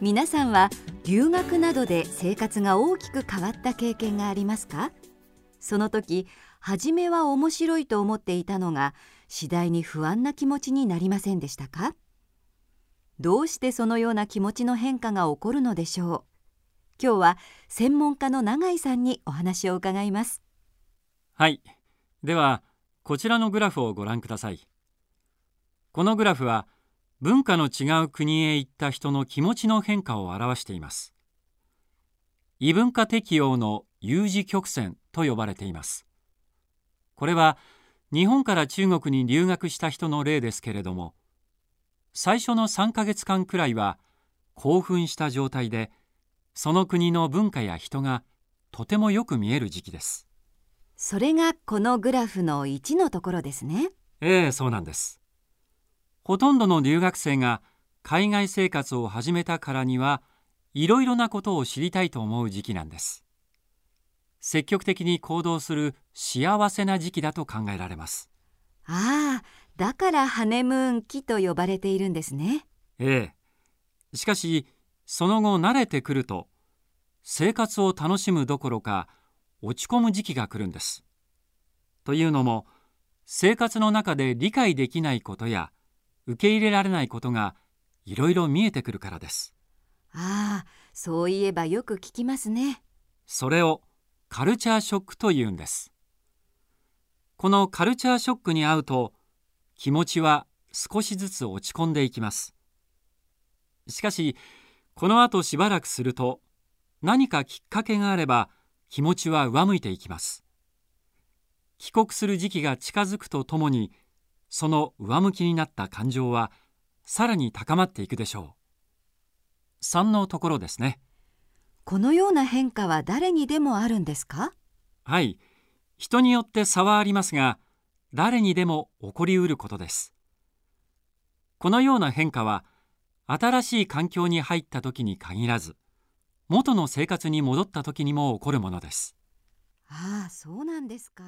皆さんは留学などで生活が大きく変わった経験がありますか？その時初めは面白いと思っていたのが次第に不安な気持ちになりませんでしたか？どうしてそのような気持ちの変化が起こるのでしょう？今日は専門家の永井さんにお話を伺います。はい。ではこちらのグラフをご覧ください。このグラフは文化の違う国へ行った人の気持ちの変化を表しています。異文化適応の U 字曲線と呼ばれています。これは日本から中国に留学した人の例ですけれども最初の3ヶ月間くらいは興奮した状態でその国の文化や人がとてもよく見える時期です。それがこのグラフの1のところですね。ええそうなんですほとんどの留学生が海外生活を始めたからにはいろいろなことを知りたいと思う時期なんです。積極的に行動する幸せな時期だと考えられます。ああだからハネムーン期と呼ばれているんですね。ええ。しかしその後慣れてくると生活を楽しむどころか落ち込む時期が来るんです。というのも生活の中で理解できないことや受け入れられないことがいろいろ見えてくるからです。ああそういえばよく聞きますね。それをカルチャーショックというんです。このカルチャーショックに遭うと気持ちは少しずつ落ち込んでいきます。しかしこの後しばらくすると何かきっかけがあれば気持ちは上向いていきます。帰国する時期が近づくとともにその上向きになった感情はさらに高まっていくでしょう。3のところですね。このような変化は誰にでもあるんですか？はい。人によって差はありますが誰にでも起こりうることです。このような変化は新しい環境に入った時に限らず元の生活に戻った時にも起こるものです。ああそうなんですか